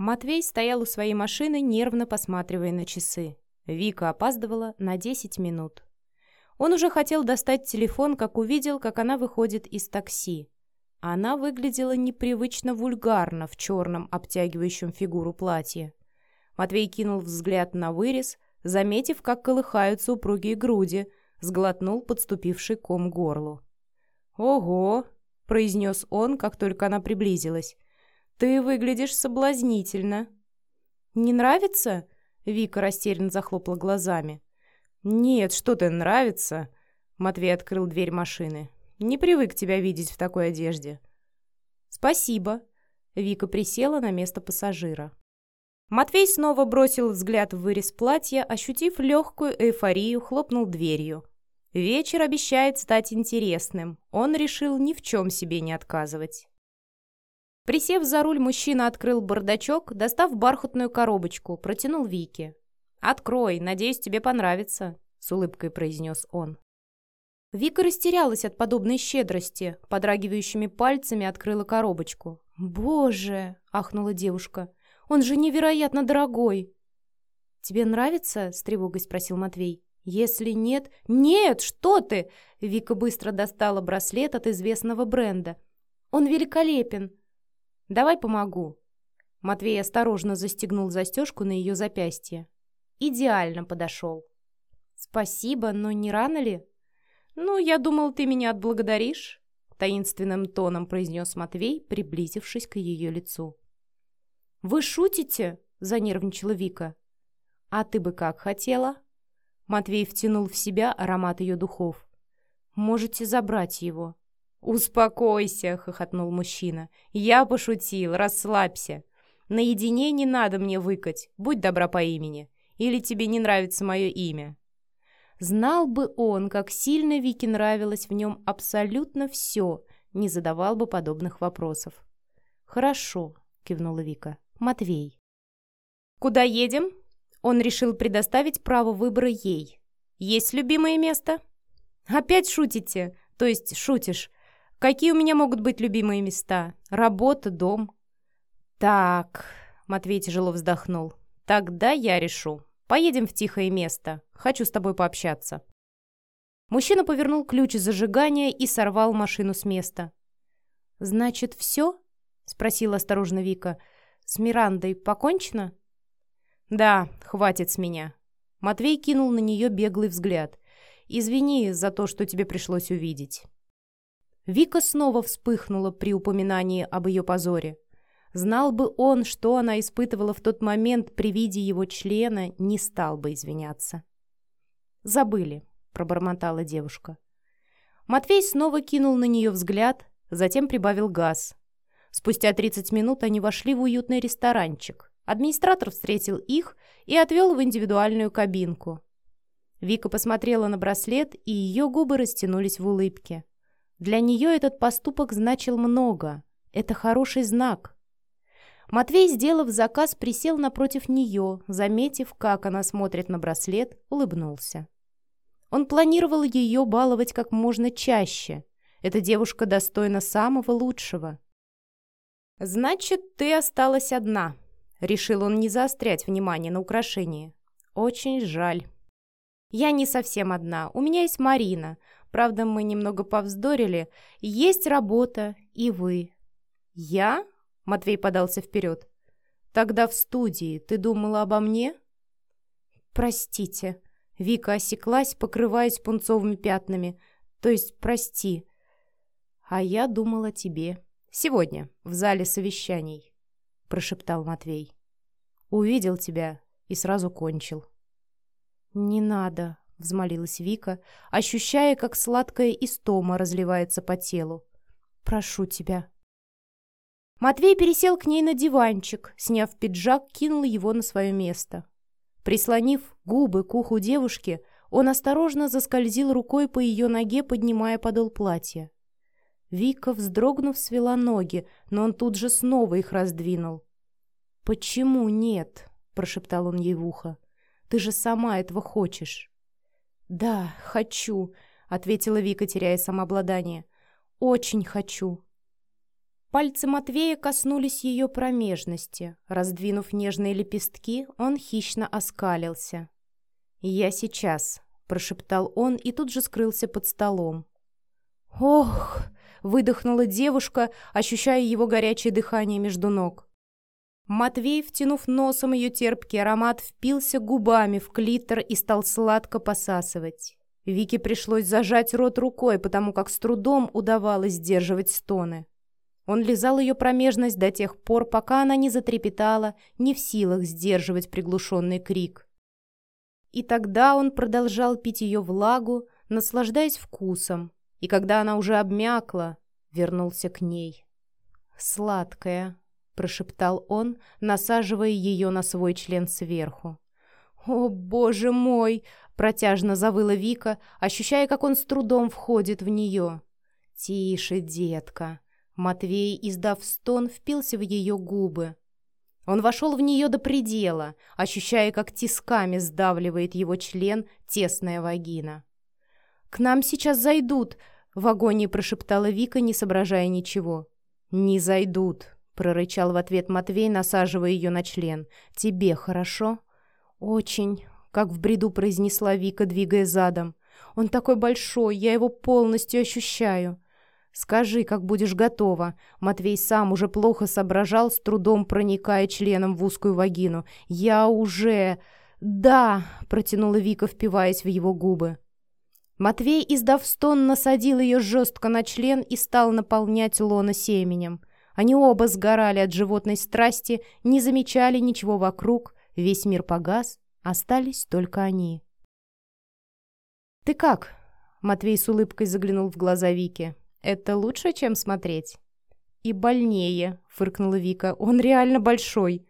Матвей стоял у своей машины, нервно посматривая на часы. Вика опаздывала на 10 минут. Он уже хотел достать телефон, как увидел, как она выходит из такси. Она выглядела непривычно вульгарно в черном, обтягивающем фигуру платье. Матвей кинул взгляд на вырез, заметив, как колыхаются упругие груди, сглотнул подступивший ком горлу. «Ого!» — произнес он, как только она приблизилась. «Ты выглядишь соблазнительно». «Не нравится?» — Вика растерянно захлопала глазами. «Нет, что ты, нравится?» Матвей открыл дверь машины. «Не привык тебя видеть в такой одежде». «Спасибо». Вика присела на место пассажира. Матвей снова бросил взгляд в вырез платья, ощутив легкую эйфорию, хлопнул дверью. Вечер обещает стать интересным. Он решил ни в чем себе не отказывать. Присев за руль, мужчина открыл бардачок, достав бархатную коробочку, протянул Вике. «Открой, надеюсь, тебе понравится», — с улыбкой произнес он. Вика растерялась от подобной щедрости, подрагивающими пальцами открыла коробочку. «Боже!» — ахнула девушка. «Он же невероятно дорогой!» «Тебе нравится?» — с тревогой спросил Матвей. «Если нет...» «Нет, что ты!» Вика быстро достала браслет от известного бренда. «Он великолепен!» «Давай помогу!» Матвей осторожно застегнул застежку на ее запястье. «Идеально подошел!» «Спасибо, но не рано ли?» «Ну, я думал, ты меня отблагодаришь», — таинственным тоном произнес Матвей, приблизившись к ее лицу. «Вы шутите?» — занервничала Вика. «А ты бы как хотела?» Матвей втянул в себя аромат ее духов. «Можете забрать его». «Успокойся», — хохотнул мужчина. «Я пошутил, расслабься. Наедине не надо мне выкать, будь добра по имени. Или тебе не нравится мое имя?» Знал бы он, как сильно Вике нравилось в нем абсолютно все, не задавал бы подобных вопросов. «Хорошо», — кивнула Вика. «Матвей». «Куда едем?» Он решил предоставить право выбора ей. «Есть любимое место?» «Опять шутите? То есть шутишь? Какие у меня могут быть любимые места? Работа, дом?» «Так...» — Матвей тяжело вздохнул. «Тогда я решу. Поедем в тихое место. Хочу с тобой пообщаться». Мужчина повернул ключ зажигания и сорвал машину с места. «Значит, все?» — спросила осторожно Вика. «С Мирандой покончено?» «Да, хватит с меня». Матвей кинул на нее беглый взгляд. «Извини за то, что тебе пришлось увидеть». Вика снова вспыхнула при упоминании об ее позоре. Знал бы он, что она испытывала в тот момент при виде его члена, не стал бы извиняться. «Забыли», — пробормотала девушка. Матвей снова кинул на нее взгляд, затем прибавил газ. Спустя 30 минут они вошли в уютный ресторанчик. Администратор встретил их и отвел в индивидуальную кабинку. Вика посмотрела на браслет, и ее губы растянулись в улыбке. Для нее этот поступок значил много. Это хороший знак. Матвей, сделав заказ, присел напротив нее, заметив, как она смотрит на браслет, улыбнулся. Он планировал ее баловать как можно чаще. Эта девушка достойна самого лучшего. «Значит, ты осталась одна», Решил он не заострять внимание на украшении. Очень жаль. Я не совсем одна. У меня есть Марина. Правда, мы немного повздорили. Есть работа и вы. Я? Матвей подался вперед. Тогда в студии ты думала обо мне? Простите. Вика осеклась, покрываясь пунцовыми пятнами. То есть, прости. А я думала о тебе. Сегодня, в зале совещаний прошептал Матвей. «Увидел тебя и сразу кончил». «Не надо», — взмолилась Вика, ощущая, как сладкая истома разливается по телу. «Прошу тебя». Матвей пересел к ней на диванчик, сняв пиджак, кинул его на свое место. Прислонив губы к уху девушки, он осторожно заскользил рукой по ее ноге, поднимая подол платья. Вика, вздрогнув, свела ноги, но он тут же снова их раздвинул. «Почему нет?» — прошептал он ей в ухо. «Ты же сама этого хочешь». «Да, хочу», — ответила Вика, теряя самообладание. «Очень хочу». Пальцы Матвея коснулись ее промежности. Раздвинув нежные лепестки, он хищно оскалился. «Я сейчас», — прошептал он и тут же скрылся под столом. «Ох!» — выдохнула девушка, ощущая его горячее дыхание между ног. Матвей, втянув носом ее терпкий аромат, впился губами в клитор и стал сладко посасывать. Вике пришлось зажать рот рукой, потому как с трудом удавалось сдерживать стоны. Он лизал ее промежность до тех пор, пока она не затрепетала, не в силах сдерживать приглушенный крик. И тогда он продолжал пить ее влагу, наслаждаясь вкусом, и когда она уже обмякла, вернулся к ней. «Сладкая», — прошептал он, насаживая ее на свой член сверху. «О, боже мой!» — протяжно завыла Вика, ощущая, как он с трудом входит в нее. «Тише, детка!» Матвей, издав стон, впился в ее губы. Он вошел в нее до предела, ощущая, как тисками сдавливает его член тесная вагина. «К нам сейчас зайдут!» — в агонии прошептала Вика, не соображая ничего. «Не зайдут!» — прорычал в ответ Матвей, насаживая ее на член. «Тебе хорошо?» «Очень!» — как в бреду произнесла Вика, двигая задом. «Он такой большой, я его полностью ощущаю!» «Скажи, как будешь готова». Матвей сам уже плохо соображал, с трудом проникая членом в узкую вагину. «Я уже...» «Да!» — протянула Вика, впиваясь в его губы. Матвей, издав стон, насадил ее жестко на член и стал наполнять лона семенем. Они оба сгорали от животной страсти, не замечали ничего вокруг, весь мир погас, остались только они. «Ты как?» — Матвей с улыбкой заглянул в глаза Вики. Это лучше, чем смотреть. И больнее, фыркнула Вика. Он реально большой.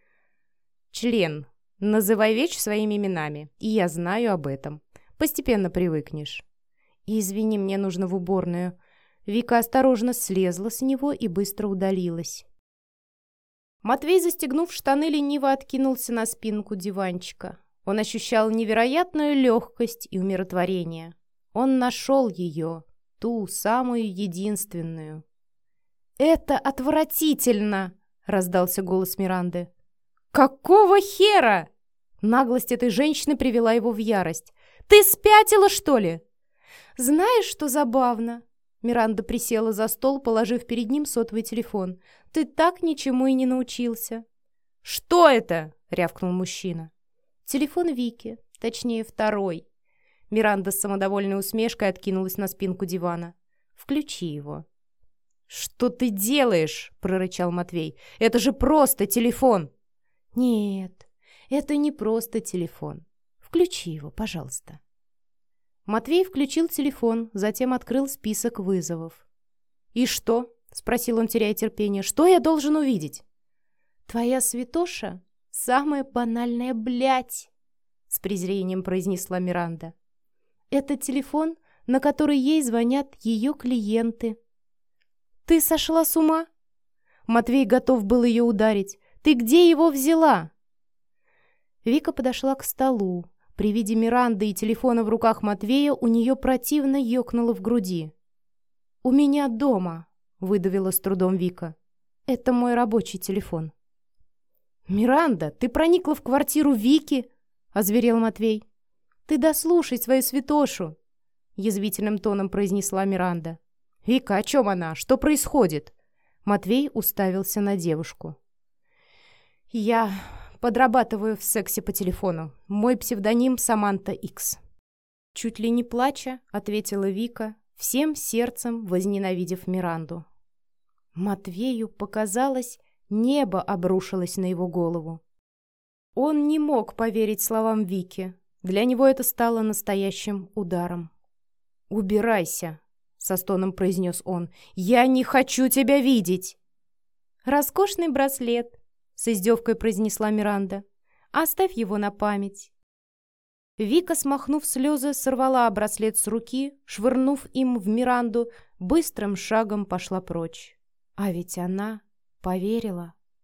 Член. Называй вещь своими именами. И я знаю об этом. Постепенно привыкнешь. извини, мне нужно в уборную. Вика осторожно слезла с него и быстро удалилась. Матвей, застегнув штаны, лениво откинулся на спинку диванчика. Он ощущал невероятную легкость и умиротворение. Он нашел ее, ту самую единственную. «Это отвратительно!» — раздался голос Миранды. «Какого хера?» Наглость этой женщины привела его в ярость. «Ты спятила, что ли?» «Знаешь, что забавно?» Миранда присела за стол, положив перед ним сотовый телефон. «Ты так ничему и не научился». «Что это?» — рявкнул мужчина. «Телефон Вики, точнее, второй. Миранда с самодовольной усмешкой откинулась на спинку дивана. «Включи его». «Что ты делаешь?» — прорычал Матвей. «Это же просто телефон!» «Нет, это не просто телефон. Включи его, пожалуйста». Матвей включил телефон, затем открыл список вызовов. «И что?» — спросил он, теряя терпение. «Что я должен увидеть?» «Твоя святоша — самая банальная блядь!» — с презрением произнесла Миранда. Это телефон, на который ей звонят ее клиенты. «Ты сошла с ума?» Матвей готов был ее ударить. «Ты где его взяла?» Вика подошла к столу. При виде Миранды и телефона в руках Матвея у нее противно ёкнуло в груди. «У меня дома», — выдавила с трудом Вика. «Это мой рабочий телефон». «Миранда, ты проникла в квартиру Вики?» — озверел Матвей. «Ты дослушай свою святошу!» — язвительным тоном произнесла Миранда. «Вика, о чем она? Что происходит?» Матвей уставился на девушку. «Я подрабатываю в сексе по телефону. Мой псевдоним Саманта Икс». Чуть ли не плача, ответила Вика, всем сердцем возненавидев Миранду. Матвею показалось, небо обрушилось на его голову. Он не мог поверить словам Вики, для него это стало настоящим ударом. «Убирайся!» — со стоном произнес он. «Я не хочу тебя видеть!» «Роскошный браслет!» — с издевкой произнесла Миранда. «Оставь его на память!» Вика, смахнув слезы, сорвала браслет с руки, швырнув им в Миранду, быстрым шагом пошла прочь. А ведь она поверила.